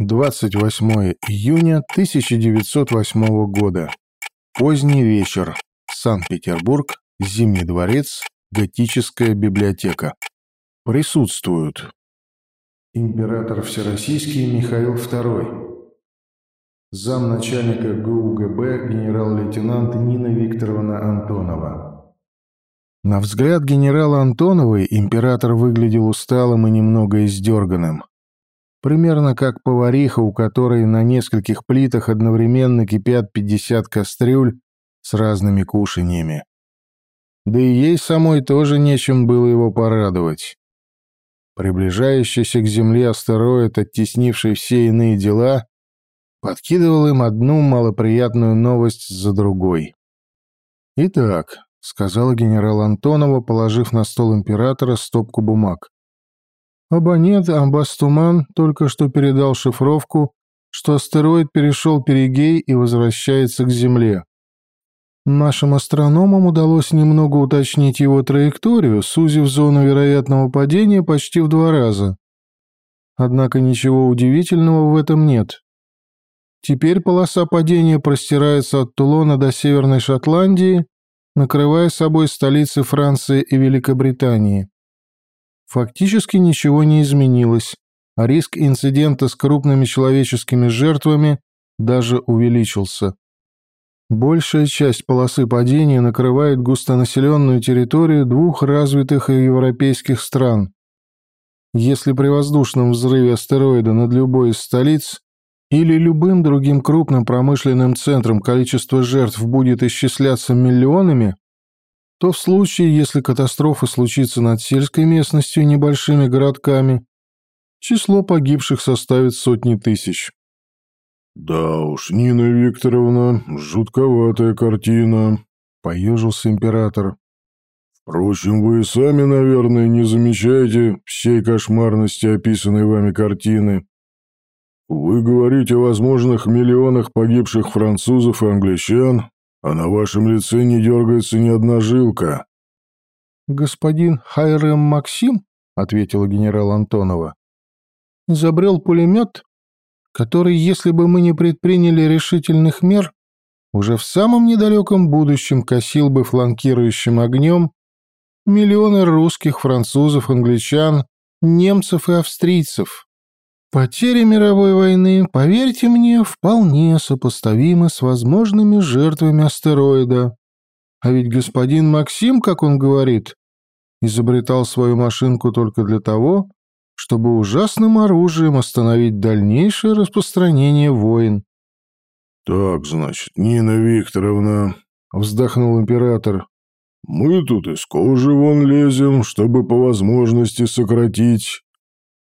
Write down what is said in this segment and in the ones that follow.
28 июня 1908 года. Поздний вечер. Санкт-Петербург. Зимний дворец. Готическая библиотека. Присутствуют. Император Всероссийский Михаил II. Замначальника ГУГБ генерал-лейтенант Нина Викторовна Антонова. На взгляд генерала Антоновой император выглядел усталым и немного издерганным. Примерно как повариха, у которой на нескольких плитах одновременно кипят 50 кастрюль с разными кушаньями. Да и ей самой тоже нечем было его порадовать. Приближающийся к Земле астероид, оттеснивший все иные дела, подкидывал им одну малоприятную новость за другой. «Итак», — сказала генерал Антонова, положив на стол императора стопку бумаг. Абонент Амбастуман только что передал шифровку, что астероид перешел Перигей и возвращается к Земле. Нашим астрономам удалось немного уточнить его траекторию, сузив зону вероятного падения почти в два раза. Однако ничего удивительного в этом нет. Теперь полоса падения простирается от Тулона до Северной Шотландии, накрывая собой столицы Франции и Великобритании. Фактически ничего не изменилось, а риск инцидента с крупными человеческими жертвами даже увеличился. Большая часть полосы падения накрывает густонаселенную территорию двух развитых европейских стран. Если при воздушном взрыве астероида над любой из столиц или любым другим крупным промышленным центром количество жертв будет исчисляться миллионами, то в случае, если катастрофа случится над сельской местностью и небольшими городками, число погибших составит сотни тысяч. «Да уж, Нина Викторовна, жутковатая картина», — поежился император. «Впрочем, вы и сами, наверное, не замечаете всей кошмарности описанной вами картины. Вы говорите о возможных миллионах погибших французов и англичан, а на вашем лице не дергается ни одна жилка». «Господин Хайрем Максим», — ответила генерал Антонова, — «изобрел пулемет, который, если бы мы не предприняли решительных мер, уже в самом недалеком будущем косил бы фланкирующим огнем миллионы русских, французов, англичан, немцев и австрийцев. Потери мировой войны, поверьте мне, вполне сопоставимы с возможными жертвами астероида. А ведь господин Максим, как он говорит, изобретал свою машинку только для того, чтобы ужасным оружием остановить дальнейшее распространение войн. «Так, значит, Нина Викторовна», — вздохнул император, — «мы тут из кожи вон лезем, чтобы по возможности сократить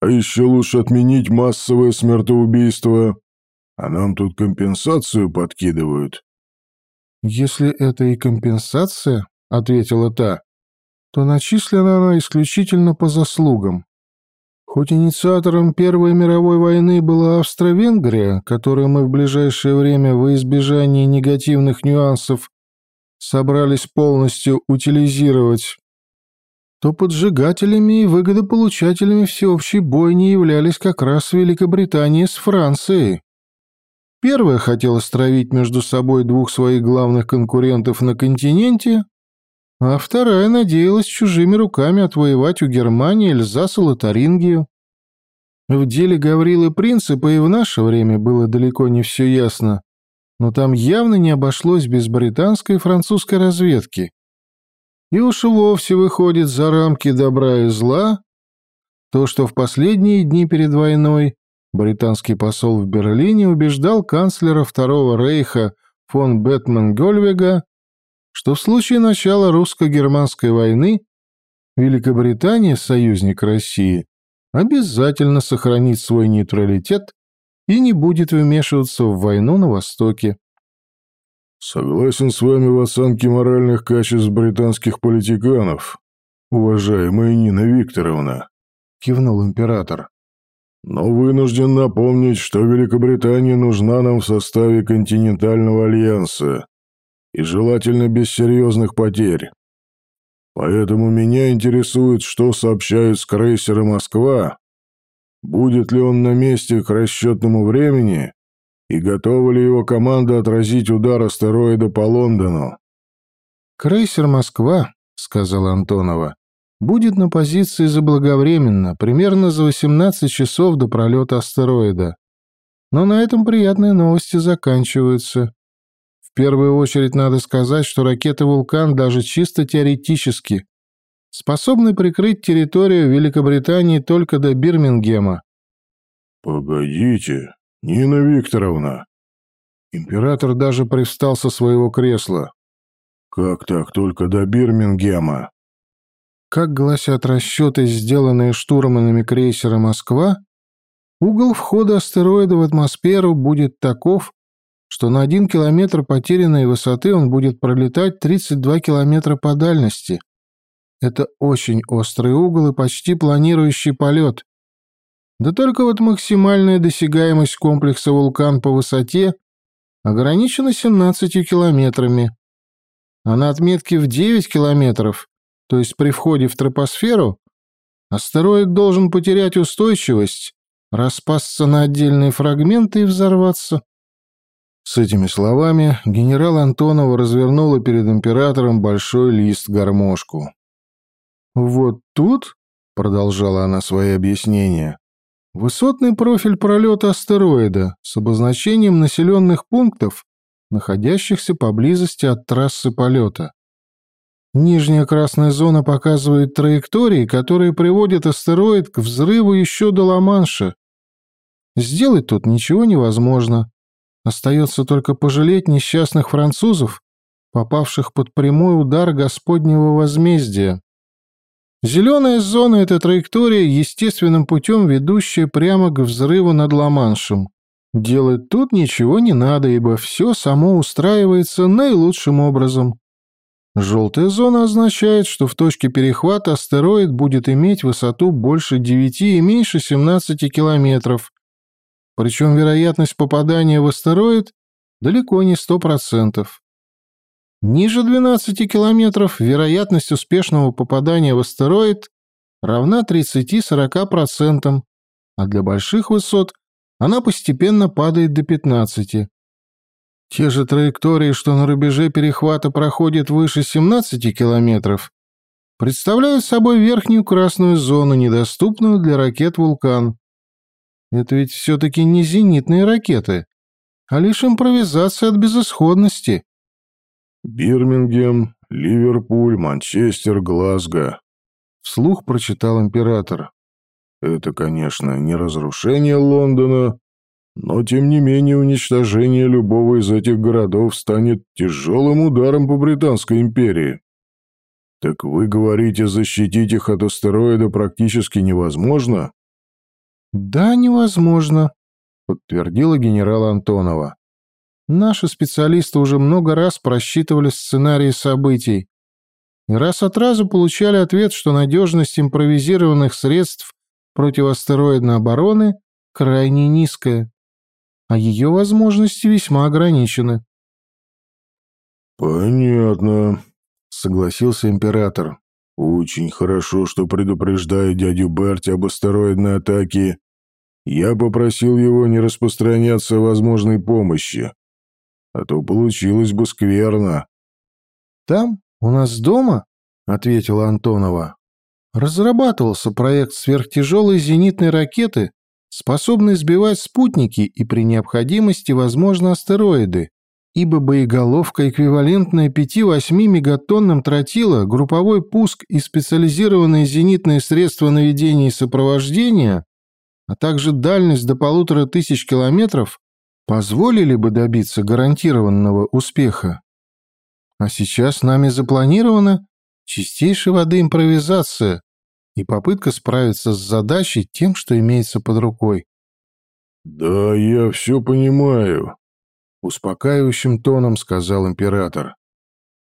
а еще лучше отменить массовое смертоубийство. А нам тут компенсацию подкидывают». «Если это и компенсация, — ответила та, — то начислена она исключительно по заслугам. Хоть инициатором Первой мировой войны была Австро-Венгрия, которую мы в ближайшее время во избежание негативных нюансов собрались полностью утилизировать, то поджигателями и выгодополучателями всеобщей бойни являлись как раз Великобритания с Францией. Первая хотела стравить между собой двух своих главных конкурентов на континенте, а вторая надеялась чужими руками отвоевать у Германии Эльзас и Лотарингию. В деле Гаврилы Принципа и в наше время было далеко не все ясно, но там явно не обошлось без британской и французской разведки и уж вовсе выходит за рамки добра и зла, то, что в последние дни перед войной британский посол в Берлине убеждал канцлера Второго Рейха фон Бетман Гольвега, что в случае начала русско-германской войны Великобритания, союзник России, обязательно сохранит свой нейтралитет и не будет вмешиваться в войну на Востоке. Согласен с вами в оценке моральных качеств британских политиканов, уважаемая Нина Викторовна, кивнул император. Но вынужден напомнить, что Великобритания нужна нам в составе континентального альянса и желательно без серьезных потерь. Поэтому меня интересует, что сообщают с крейсера «Москва» будет ли он на месте к расчетному времени и готова ли его команда отразить удар астероида по Лондону. «Крейсер «Москва», — сказала Антонова, — «будет на позиции заблаговременно, примерно за 18 часов до пролета астероида. Но на этом приятные новости заканчиваются. В первую очередь надо сказать, что ракеты «Вулкан» даже чисто теоретически способны прикрыть территорию Великобритании только до Бирмингема. «Погодите, Нина Викторовна!» Император даже привстал со своего кресла. «Как так только до Бирмингема?» Как гласят расчеты, сделанные штурманами крейсера «Москва», угол входа астероида в атмосферу будет таков, что на один километр потерянной высоты он будет пролетать 32 километра по дальности. Это очень острый угол и почти планирующий полет. Да только вот максимальная досягаемость комплекса «Вулкан» по высоте ограничена 17 километрами. А на отметке в 9 километров, то есть при входе в тропосферу, астероид должен потерять устойчивость, распасться на отдельные фрагменты и взорваться. С этими словами генерал Антонова развернула перед императором большой лист-гармошку. «Вот тут», — продолжала она свои объяснения, — «высотный профиль пролета астероида с обозначением населенных пунктов, находящихся поблизости от трассы полета. Нижняя красная зона показывает траектории, которые приводят астероид к взрыву еще до Ла-Манша. Сделать тут ничего невозможно. Остается только пожалеть несчастных французов, попавших под прямой удар Господнего возмездия. Зеленая зона — это траектория, естественным путем ведущая прямо к взрыву над Ла-Маншем. Делать тут ничего не надо, ибо все само устраивается наилучшим образом. Желтая зона означает, что в точке перехвата астероид будет иметь высоту больше 9 и меньше 17 километров. Причем вероятность попадания в астероид далеко не 100%. Ниже 12 километров вероятность успешного попадания в астероид равна 30-40%, а для больших высот она постепенно падает до 15. Те же траектории, что на рубеже перехвата проходят выше 17 километров, представляют собой верхнюю красную зону, недоступную для ракет «Вулкан». Это ведь все-таки не зенитные ракеты, а лишь импровизация от безысходности. Бирмингем, Ливерпуль, Манчестер, Глазго. Вслух прочитал император. Это, конечно, не разрушение Лондона, но тем не менее уничтожение любого из этих городов станет тяжелым ударом по Британской империи. Так вы говорите, защитить их от астероида практически невозможно? Да, невозможно, подтвердила генерал Антонова. Наши специалисты уже много раз просчитывали сценарии событий раз от разу получали ответ, что надежность импровизированных средств противоастероидной обороны крайне низкая, а ее возможности весьма ограничены. «Понятно», — согласился император. «Очень хорошо, что предупреждаю дядю Берти об астероидной атаке. Я попросил его не распространяться о возможной помощи а то получилось бы скверно». «Там, у нас дома», — ответила Антонова, — «разрабатывался проект сверхтяжелой зенитной ракеты, способной сбивать спутники и при необходимости, возможно, астероиды, ибо боеголовка, эквивалентная 5-8 мегатоннам тротила, групповой пуск и специализированные зенитные средства наведения и сопровождения, а также дальность до полутора тысяч километров позволили бы добиться гарантированного успеха. А сейчас нами запланирована чистейшей воды импровизация и попытка справиться с задачей тем, что имеется под рукой. «Да, я все понимаю», — успокаивающим тоном сказал император.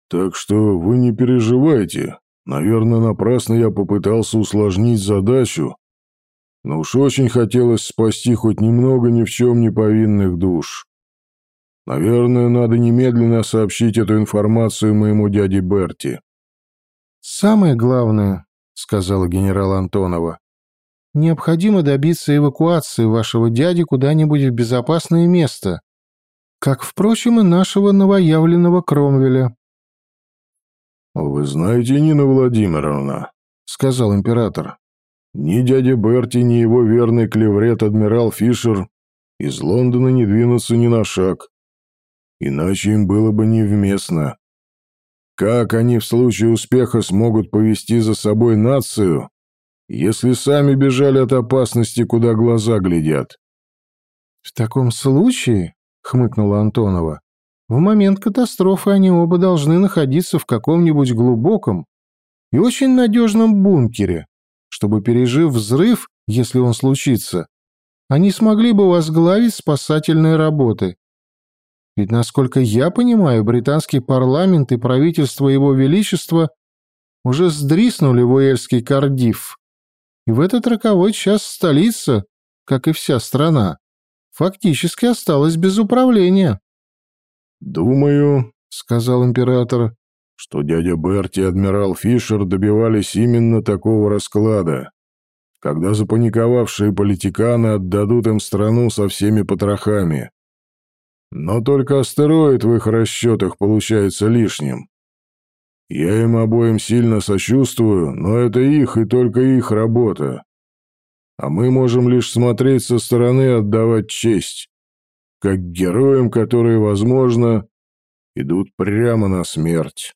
«Так что вы не переживайте. Наверное, напрасно я попытался усложнить задачу, но уж очень хотелось спасти хоть немного ни в чем не повинных душ. Наверное, надо немедленно сообщить эту информацию моему дяде Берти. «Самое главное», — сказала генерал Антонова, Необходимо добиться эвакуации вашего дяди куда-нибудь в безопасное место, как, впрочем, и нашего новоявленного Кромвеля». «Вы знаете, Нина Владимировна», — сказал император, — «ни дядя Берти, ни его верный клеврет адмирал Фишер из Лондона не двинутся ни на шаг. Иначе им было бы невместно. Как они в случае успеха смогут повести за собой нацию, если сами бежали от опасности, куда глаза глядят. «В таком случае», — хмыкнула Антонова, «в момент катастрофы они оба должны находиться в каком-нибудь глубоком и очень надежном бункере, чтобы, пережив взрыв, если он случится, они смогли бы возглавить спасательные работы. Ведь, насколько я понимаю, британский парламент и правительство Его Величества уже сдриснули в Уэльский Кардифф. И в этот роковой час столица, как и вся страна, фактически осталась без управления. «Думаю», — сказал император, — «что дядя Берти и адмирал Фишер добивались именно такого расклада, когда запаниковавшие политиканы отдадут им страну со всеми потрохами. Но только астероид в их расчетах получается лишним. Я им обоим сильно сочувствую, но это их и только их работа. А мы можем лишь смотреть со стороны и отдавать честь, как героям, которые, возможно, идут прямо на смерть.